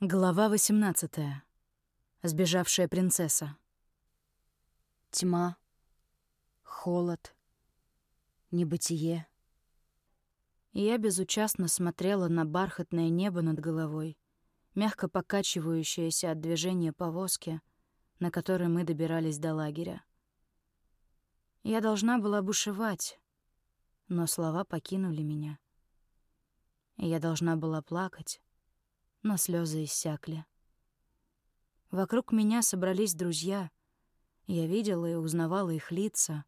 Глава 18. Сбежавшая принцесса. Тьма, холод, небытие. Я безучастно смотрела на бархатное небо над головой, мягко покачивающееся от движения повозки, на которой мы добирались до лагеря. Я должна была бушевать, но слова покинули меня. Я должна была плакать, но слезы иссякли. Вокруг меня собрались друзья. Я видела и узнавала их лица,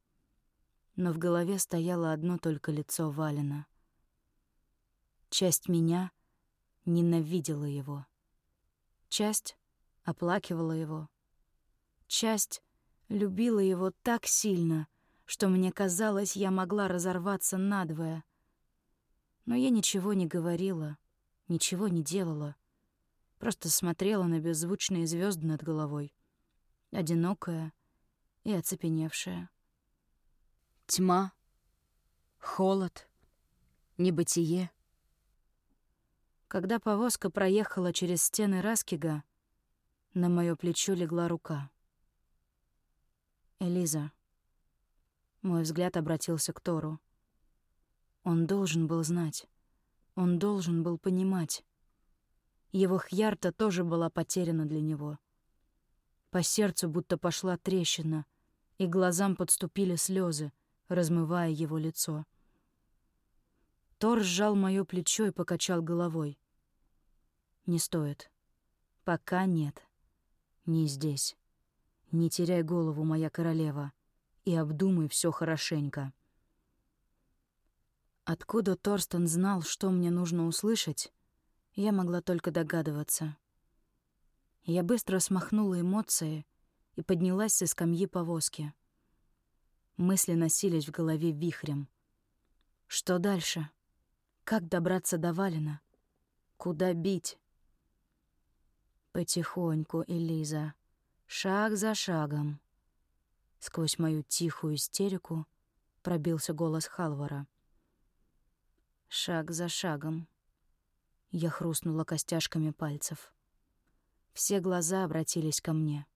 но в голове стояло одно только лицо Валина. Часть меня ненавидела его. Часть оплакивала его. Часть любила его так сильно, что мне казалось, я могла разорваться надвое. Но я ничего не говорила, ничего не делала. Просто смотрела на беззвучные звезды над головой. Одинокая и оцепеневшая. Тьма, холод, небытие. Когда повозка проехала через стены Раскига, на моё плечо легла рука. «Элиза». Мой взгляд обратился к Тору. Он должен был знать. Он должен был понимать. Его хьярта тоже была потеряна для него. По сердцу будто пошла трещина, и глазам подступили слезы, размывая его лицо. Тор сжал моё плечо и покачал головой. «Не стоит. Пока нет. Не здесь. Не теряй голову, моя королева, и обдумай все хорошенько». Откуда Торстен знал, что мне нужно услышать, я могла только догадываться. Я быстро смахнула эмоции и поднялась со скамьи повозки. Мысли носились в голове вихрем. Что дальше? Как добраться до Валина? Куда бить? Потихоньку, Элиза, шаг за шагом. Сквозь мою тихую истерику пробился голос Халвара. Шаг за шагом. Я хрустнула костяшками пальцев. Все глаза обратились ко мне.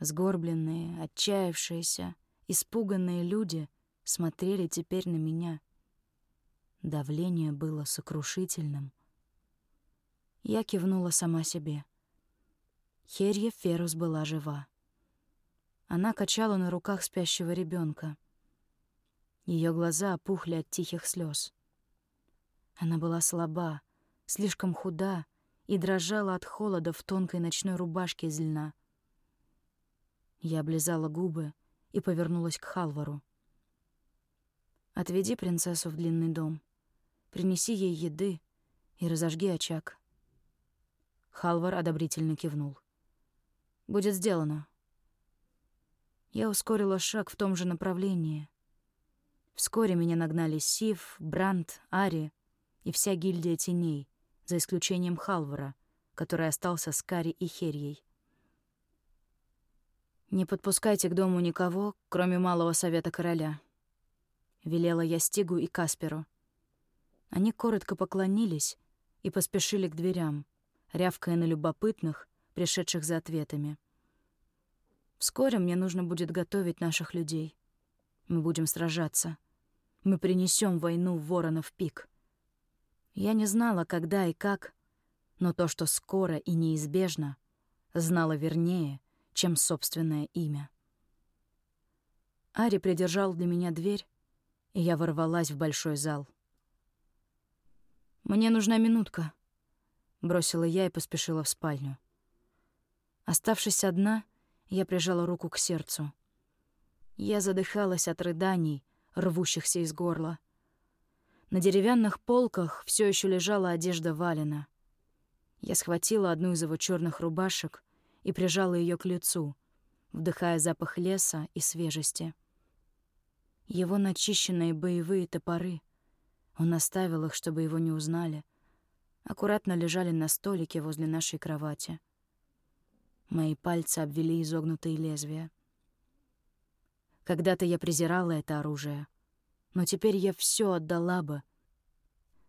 Сгорбленные, отчаявшиеся, испуганные люди смотрели теперь на меня. Давление было сокрушительным. Я кивнула сама себе. Херья Ферус была жива. Она качала на руках спящего ребенка. Ее глаза опухли от тихих слез. Она была слаба, слишком худа и дрожала от холода в тонкой ночной рубашке из льна. Я облизала губы и повернулась к Халвару. «Отведи принцессу в длинный дом, принеси ей еды и разожги очаг». Халвар одобрительно кивнул. «Будет сделано». Я ускорила шаг в том же направлении. Вскоре меня нагнали Сив, Бранд, Ари — и вся гильдия теней, за исключением Халвара, который остался с Кари и Херьей. «Не подпускайте к дому никого, кроме малого совета короля», — велела я Стигу и Касперу. Они коротко поклонились и поспешили к дверям, рявкая на любопытных, пришедших за ответами. «Вскоре мне нужно будет готовить наших людей. Мы будем сражаться. Мы принесем войну в Воронов пик». Я не знала, когда и как, но то, что скоро и неизбежно, знала вернее, чем собственное имя. Ари придержал для меня дверь, и я ворвалась в большой зал. «Мне нужна минутка», — бросила я и поспешила в спальню. Оставшись одна, я прижала руку к сердцу. Я задыхалась от рыданий, рвущихся из горла. На деревянных полках все еще лежала одежда Валина. Я схватила одну из его черных рубашек и прижала ее к лицу, вдыхая запах леса и свежести. Его начищенные боевые топоры, он оставил их, чтобы его не узнали, аккуратно лежали на столике возле нашей кровати. Мои пальцы обвели изогнутые лезвия. Когда-то я презирала это оружие — но теперь я все отдала бы,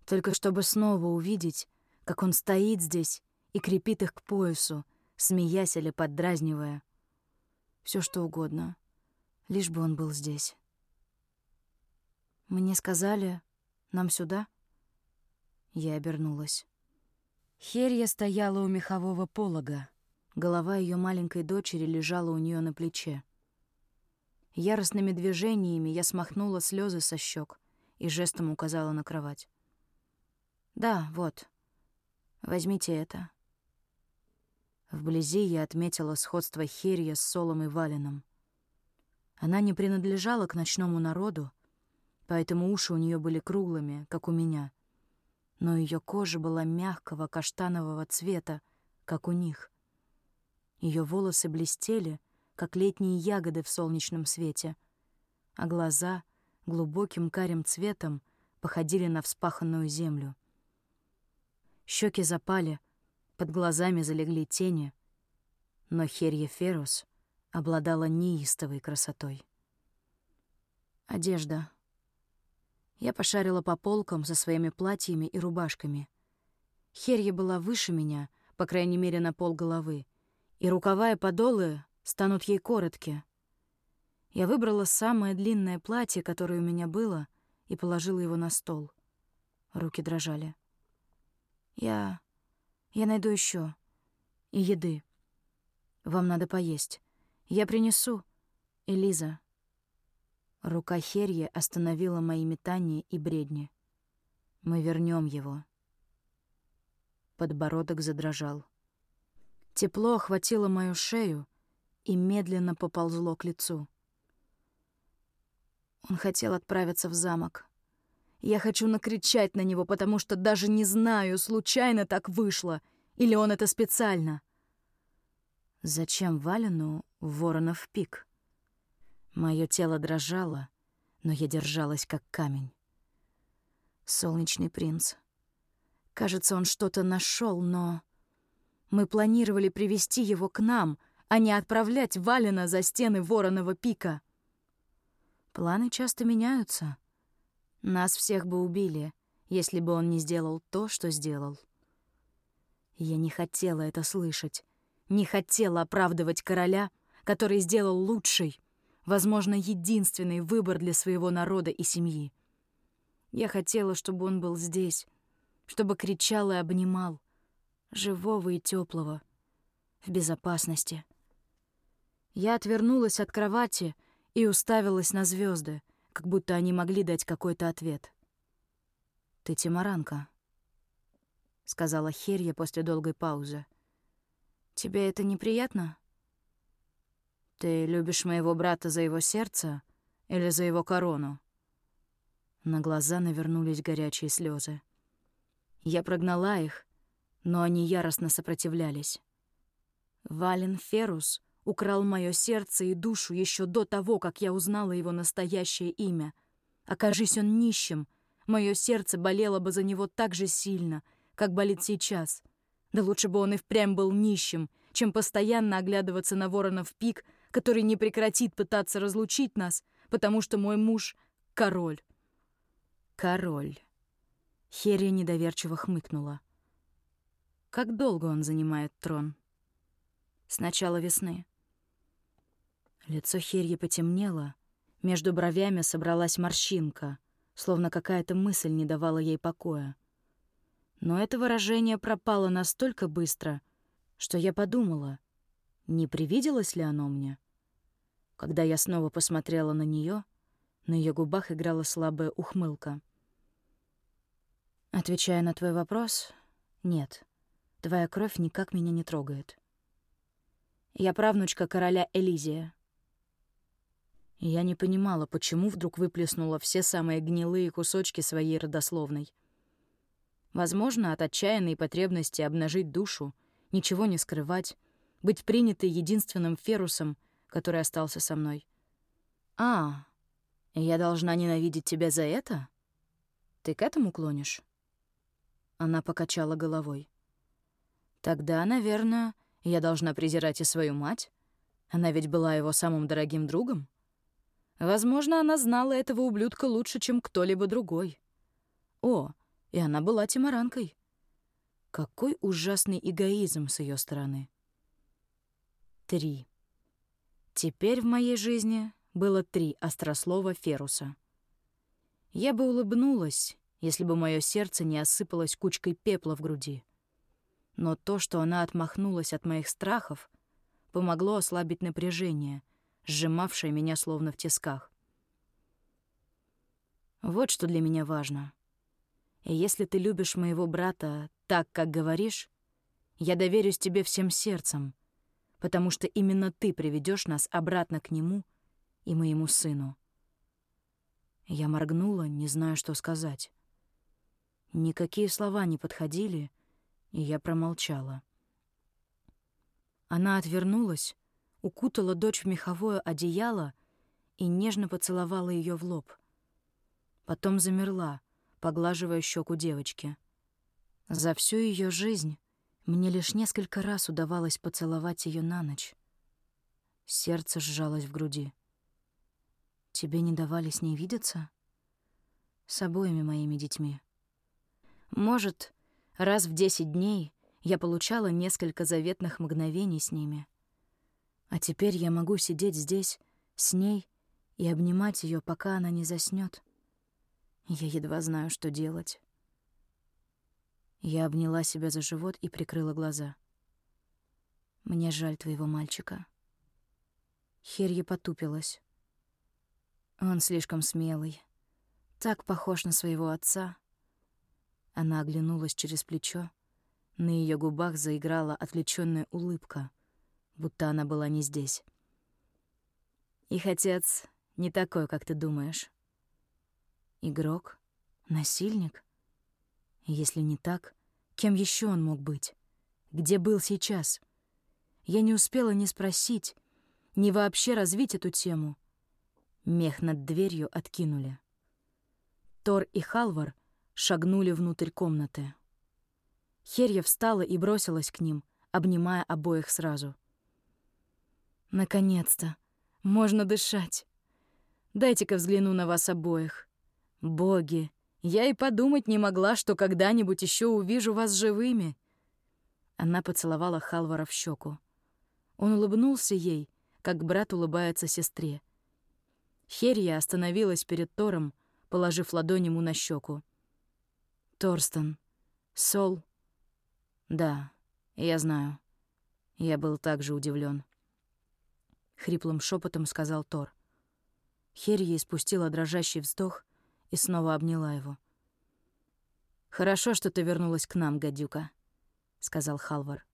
только чтобы снова увидеть, как он стоит здесь и крепит их к поясу, смеясь или поддразнивая. Все что угодно, лишь бы он был здесь. Мне сказали, нам сюда? Я обернулась. Херья стояла у мехового полога. Голова ее маленькой дочери лежала у нее на плече. Яростными движениями я смахнула слезы со щек и жестом указала на кровать. «Да, вот. Возьмите это». Вблизи я отметила сходство Херия с Солом и Валином. Она не принадлежала к ночному народу, поэтому уши у нее были круглыми, как у меня. Но ее кожа была мягкого каштанового цвета, как у них. Ее волосы блестели, как летние ягоды в солнечном свете, а глаза глубоким карим цветом походили на вспаханную землю. Щеки запали, под глазами залегли тени, но Херье Ферус обладала неистовой красотой. Одежда. Я пошарила по полкам со своими платьями и рубашками. Херья была выше меня, по крайней мере, на пол головы, и рукава и подолы станут ей коротки. Я выбрала самое длинное платье, которое у меня было, и положила его на стол. Руки дрожали. Я... я найду еще И еды. Вам надо поесть. Я принесу. Элиза. Рука Херье остановила мои метания и бредни. Мы вернем его. Подбородок задрожал. Тепло охватило мою шею и медленно поползло к лицу. Он хотел отправиться в замок. Я хочу накричать на него, потому что даже не знаю, случайно так вышло, или он это специально. Зачем Валину воронов пик? Мое тело дрожало, но я держалась как камень. Солнечный принц. Кажется, он что-то нашел, но... Мы планировали привести его к нам, а не отправлять Валина за стены Воронова пика. Планы часто меняются. Нас всех бы убили, если бы он не сделал то, что сделал. Я не хотела это слышать. Не хотела оправдывать короля, который сделал лучший, возможно, единственный выбор для своего народа и семьи. Я хотела, чтобы он был здесь, чтобы кричал и обнимал, живого и теплого, в безопасности. Я отвернулась от кровати и уставилась на звезды, как будто они могли дать какой-то ответ. «Ты Тимаранка», — сказала Херья после долгой паузы. «Тебе это неприятно? Ты любишь моего брата за его сердце или за его корону?» На глаза навернулись горячие слезы. Я прогнала их, но они яростно сопротивлялись. Вален Ферус украл мое сердце и душу еще до того, как я узнала его настоящее имя. Окажись он нищим, мое сердце болело бы за него так же сильно, как болит сейчас. Да лучше бы он и впрямь был нищим, чем постоянно оглядываться на Воронов пик, который не прекратит пытаться разлучить нас, потому что мой муж — король. Король. Херия недоверчиво хмыкнула. Как долго он занимает трон? С начала весны. Лицо Херьи потемнело, между бровями собралась морщинка, словно какая-то мысль не давала ей покоя. Но это выражение пропало настолько быстро, что я подумала, не привиделось ли оно мне. Когда я снова посмотрела на нее, на ее губах играла слабая ухмылка. Отвечая на твой вопрос, нет, твоя кровь никак меня не трогает. Я правнучка короля Элизия, я не понимала, почему вдруг выплеснула все самые гнилые кусочки своей родословной. Возможно, от отчаянной потребности обнажить душу, ничего не скрывать, быть принятой единственным ферусом, который остался со мной. «А, я должна ненавидеть тебя за это? Ты к этому клонишь?» Она покачала головой. «Тогда, наверное, я должна презирать и свою мать. Она ведь была его самым дорогим другом». Возможно, она знала этого ублюдка лучше, чем кто-либо другой. О, и она была тимаранкой. Какой ужасный эгоизм с ее стороны. Три. Теперь в моей жизни было три острослова Феруса. Я бы улыбнулась, если бы мое сердце не осыпалось кучкой пепла в груди. Но то, что она отмахнулась от моих страхов, помогло ослабить напряжение, сжимавшее меня словно в тисках. Вот что для меня важно. И если ты любишь моего брата так, как говоришь, я доверюсь тебе всем сердцем, потому что именно ты приведешь нас обратно к нему и моему сыну. Я моргнула, не зная, что сказать. Никакие слова не подходили, и я промолчала. Она отвернулась, укутала дочь в меховое одеяло и нежно поцеловала ее в лоб. Потом замерла, поглаживая щеку девочки. За всю ее жизнь мне лишь несколько раз удавалось поцеловать ее на ночь. Сердце сжалось в груди. Тебе не давали с ней видеться? С обоими моими детьми. Может, раз в десять дней я получала несколько заветных мгновений с ними. А теперь я могу сидеть здесь, с ней, и обнимать ее, пока она не заснет. Я едва знаю, что делать. Я обняла себя за живот и прикрыла глаза. Мне жаль твоего мальчика. Херья потупилась. Он слишком смелый. Так похож на своего отца. Она оглянулась через плечо. На ее губах заиграла отвлеченная улыбка, будто она была не здесь. Их отец не такой, как ты думаешь. Игрок? Насильник? Если не так, кем еще он мог быть? Где был сейчас? Я не успела ни спросить, ни вообще развить эту тему — Мех над дверью откинули. Тор и Халвар шагнули внутрь комнаты. Херья встала и бросилась к ним, обнимая обоих сразу. «Наконец-то! Можно дышать! Дайте-ка взгляну на вас обоих. Боги, я и подумать не могла, что когда-нибудь еще увижу вас живыми!» Она поцеловала Халвара в щеку. Он улыбнулся ей, как брат улыбается сестре, Херия остановилась перед Тором, положив ладонь ему на щеку. «Торстон. Сол?» «Да, я знаю». Я был также удивлен. Хриплым шепотом сказал Тор. Херия испустила дрожащий вздох и снова обняла его. «Хорошо, что ты вернулась к нам, гадюка», — сказал Халвар.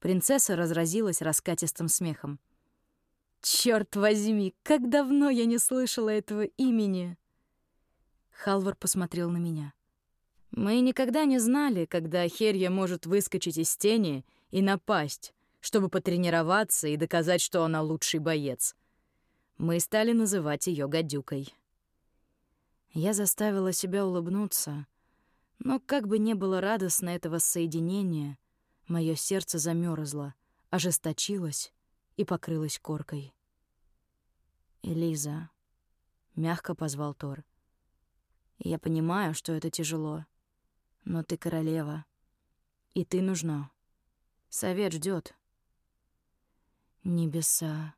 Принцесса разразилась раскатистым смехом. Черт возьми, как давно я не слышала этого имени. Халвар посмотрел на меня. Мы никогда не знали, когда Херья может выскочить из тени и напасть, чтобы потренироваться и доказать, что она лучший боец. Мы стали называть ее гадюкой. Я заставила себя улыбнуться, но как бы не было радостно этого соединения, мое сердце замерзло, ожесточилось и покрылось коркой. «Элиза», — мягко позвал Тор. «Я понимаю, что это тяжело, но ты королева, и ты нужна. Совет ждет. «Небеса,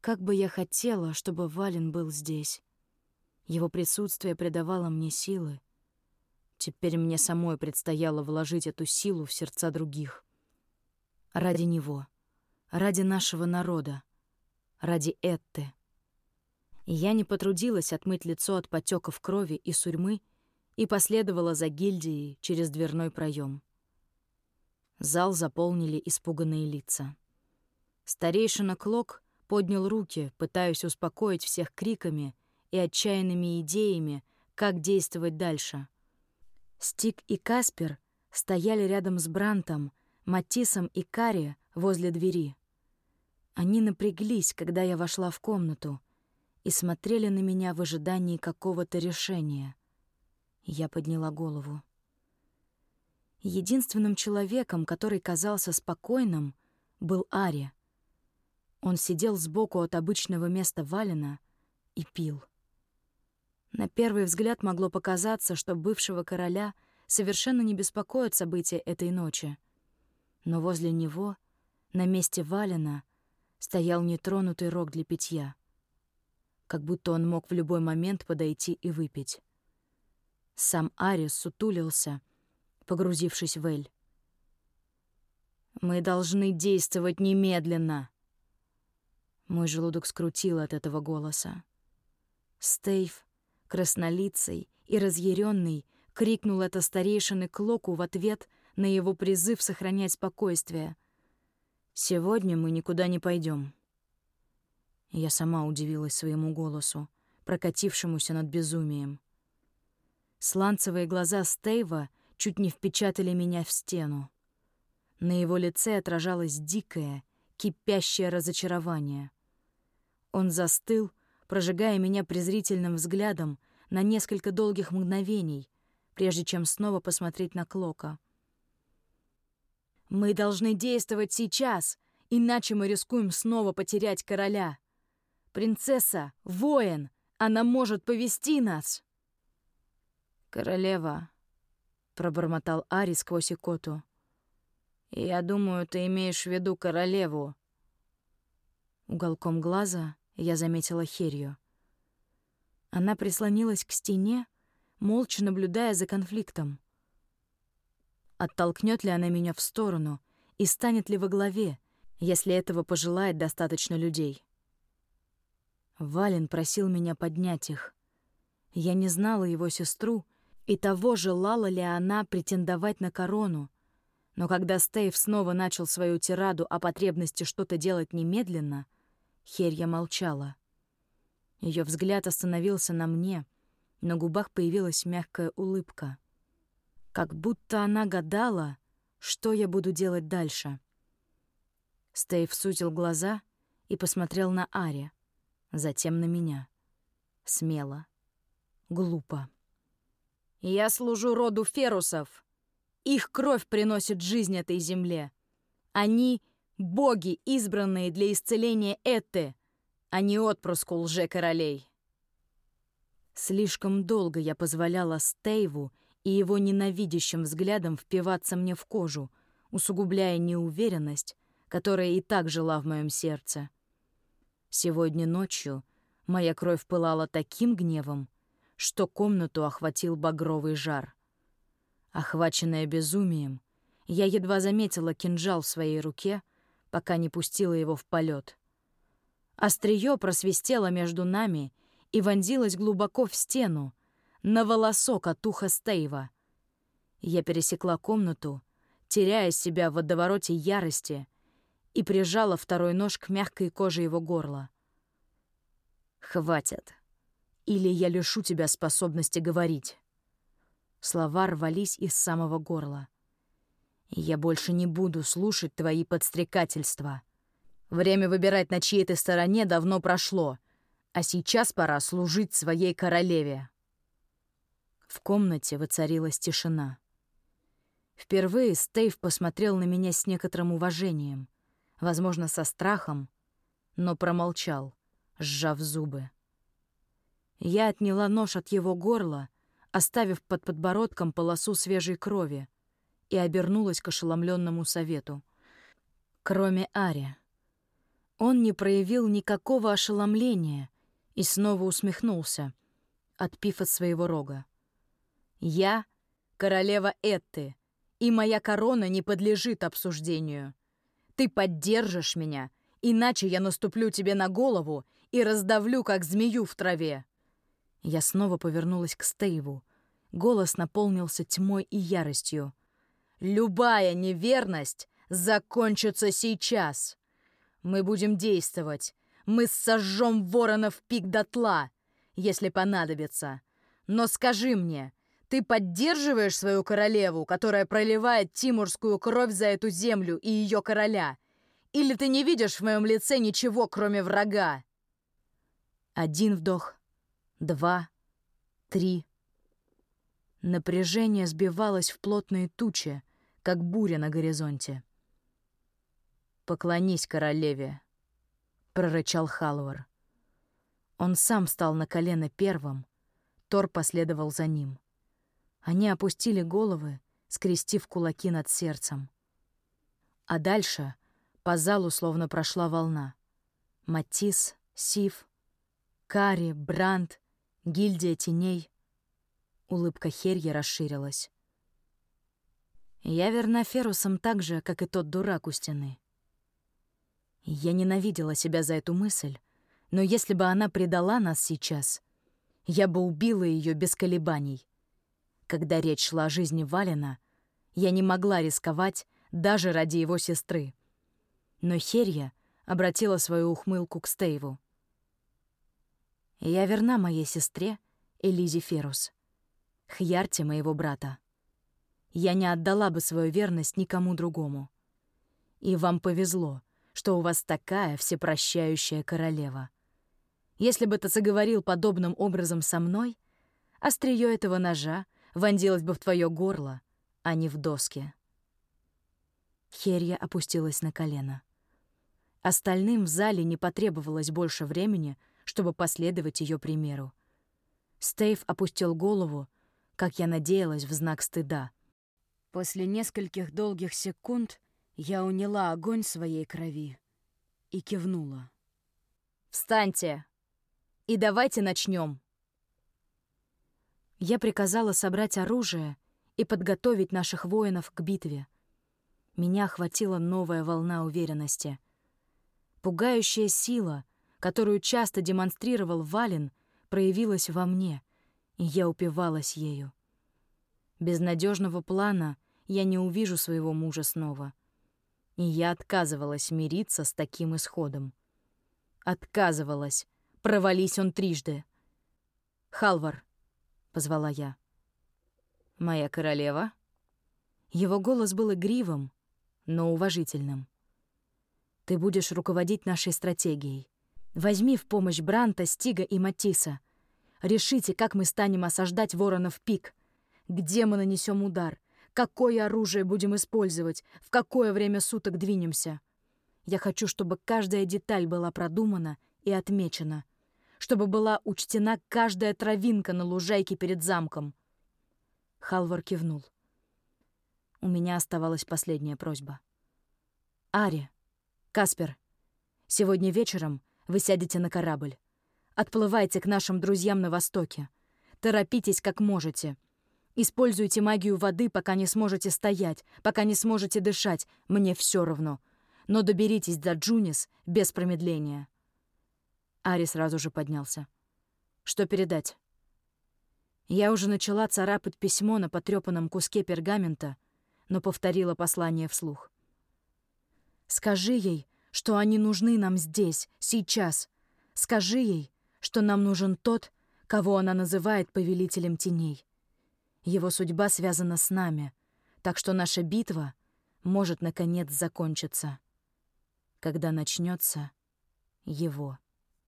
как бы я хотела, чтобы Вален был здесь. Его присутствие придавало мне силы. Теперь мне самой предстояло вложить эту силу в сердца других. Ради него, ради нашего народа, ради Этты» я не потрудилась отмыть лицо от потеков крови и сурьмы и последовала за гильдией через дверной проем. Зал заполнили испуганные лица. Старейшина Клок поднял руки, пытаясь успокоить всех криками и отчаянными идеями, как действовать дальше. Стик и Каспер стояли рядом с Брантом, Матисом и Карри возле двери. Они напряглись, когда я вошла в комнату — и смотрели на меня в ожидании какого-то решения. Я подняла голову. Единственным человеком, который казался спокойным, был Ари. Он сидел сбоку от обычного места Валина и пил. На первый взгляд могло показаться, что бывшего короля совершенно не беспокоит события этой ночи. Но возле него, на месте Валена, стоял нетронутый рог для питья. Как будто он мог в любой момент подойти и выпить. Сам Арис сутулился, погрузившись в Эль. «Мы должны действовать немедленно!» Мой желудок скрутил от этого голоса. Стейв, краснолицый и разъяренный, крикнул это старейшины Клоку в ответ на его призыв сохранять спокойствие. «Сегодня мы никуда не пойдем. Я сама удивилась своему голосу, прокатившемуся над безумием. Сланцевые глаза Стейва чуть не впечатали меня в стену. На его лице отражалось дикое, кипящее разочарование. Он застыл, прожигая меня презрительным взглядом на несколько долгих мгновений, прежде чем снова посмотреть на Клока. «Мы должны действовать сейчас, иначе мы рискуем снова потерять короля. Принцесса — воин, она может повести нас!» «Королева», — пробормотал Ари сквозь икоту. «Я думаю, ты имеешь в виду королеву». Уголком глаза я заметила Херью. Она прислонилась к стене, молча наблюдая за конфликтом. Оттолкнет ли она меня в сторону и станет ли во главе, если этого пожелает достаточно людей? Вален просил меня поднять их. Я не знала его сестру и того, желала ли она претендовать на корону. Но когда Стейв снова начал свою тираду о потребности что-то делать немедленно, Херья молчала. Ее взгляд остановился на мне, на губах появилась мягкая улыбка. Как будто она гадала, что я буду делать дальше. Стейв сузил глаза и посмотрел на Ари, затем на меня. Смело. Глупо. «Я служу роду Ферусов. Их кровь приносит жизнь этой земле. Они — боги, избранные для исцеления Этты, а не отпрыску лже-королей». Слишком долго я позволяла Стейву и его ненавидящим взглядом впиваться мне в кожу, усугубляя неуверенность, которая и так жила в моем сердце. Сегодня ночью моя кровь пылала таким гневом, что комнату охватил багровый жар. Охваченная безумием, я едва заметила кинжал в своей руке, пока не пустила его в полет. Острие просвистело между нами — и вонзилась глубоко в стену, на волосок от уха Стейва. Я пересекла комнату, теряя себя в водовороте ярости, и прижала второй нож к мягкой коже его горла. «Хватит. Или я лишу тебя способности говорить». Слова рвались из самого горла. «Я больше не буду слушать твои подстрекательства. Время выбирать, на чьей ты стороне, давно прошло, а сейчас пора служить своей королеве. В комнате воцарилась тишина. Впервые Стейв посмотрел на меня с некоторым уважением, возможно, со страхом, но промолчал, сжав зубы. Я отняла нож от его горла, оставив под подбородком полосу свежей крови, и обернулась к ошеломленному совету. Кроме Ари. Он не проявил никакого ошеломления и снова усмехнулся, отпив от своего рога. «Я — королева Этты, и моя корона не подлежит обсуждению. Ты поддержишь меня, иначе я наступлю тебе на голову и раздавлю, как змею в траве». Я снова повернулась к Стейву. Голос наполнился тьмой и яростью. «Любая неверность закончится сейчас. Мы будем действовать, мы сожжем воронов пик дотла, если понадобится. Но скажи мне, ты поддерживаешь свою королеву, которая проливает тимурскую кровь за эту землю и ее короля? Или ты не видишь в моем лице ничего, кроме врага?» Один вдох, два, три. Напряжение сбивалось в плотные тучи, как буря на горизонте. «Поклонись королеве», прорычал Халвар. Он сам встал на колено первым, Тор последовал за ним. Они опустили головы, скрестив кулаки над сердцем. А дальше по залу словно прошла волна. Матис, Сив, Кари, Бранд, Гильдия теней. Улыбка Херья расширилась. Я верна Ферусам так же, как и тот дурак у стены. Я ненавидела себя за эту мысль, но если бы она предала нас сейчас, я бы убила ее без колебаний. Когда речь шла о жизни Валина, я не могла рисковать даже ради его сестры. Но Херья обратила свою ухмылку к Стейву. «Я верна моей сестре, Элизе Ферус, Хьярте моего брата. Я не отдала бы свою верность никому другому. И вам повезло, что у вас такая всепрощающая королева. Если бы ты заговорил подобным образом со мной, острие этого ножа вонзилось бы в твое горло, а не в доски. Херья опустилась на колено. Остальным в зале не потребовалось больше времени, чтобы последовать ее примеру. Стейв опустил голову, как я надеялась, в знак стыда. После нескольких долгих секунд я уняла огонь своей крови и кивнула. «Встаньте! И давайте начнем. Я приказала собрать оружие и подготовить наших воинов к битве. Меня охватила новая волна уверенности. Пугающая сила, которую часто демонстрировал Вален, проявилась во мне, и я упивалась ею. Без надежного плана я не увижу своего мужа снова. И я отказывалась мириться с таким исходом. Отказывалась. Провались он трижды. «Халвар, — позвала я. «Моя королева?» Его голос был игривым, но уважительным. «Ты будешь руководить нашей стратегией. Возьми в помощь Бранта, Стига и Матиса. Решите, как мы станем осаждать Воронов пик. Где мы нанесем удар? Какое оружие будем использовать? В какое время суток двинемся? Я хочу, чтобы каждая деталь была продумана и отмечена — чтобы была учтена каждая травинка на лужайке перед замком. Халвар кивнул. У меня оставалась последняя просьба. «Ари, Каспер, сегодня вечером вы сядете на корабль. Отплывайте к нашим друзьям на востоке. Торопитесь как можете. Используйте магию воды, пока не сможете стоять, пока не сможете дышать. Мне все равно. Но доберитесь до Джунис без промедления». Ари сразу же поднялся. «Что передать?» Я уже начала царапать письмо на потрёпанном куске пергамента, но повторила послание вслух. «Скажи ей, что они нужны нам здесь, сейчас. Скажи ей, что нам нужен тот, кого она называет повелителем теней. Его судьба связана с нами, так что наша битва может, наконец, закончиться. Когда начнется его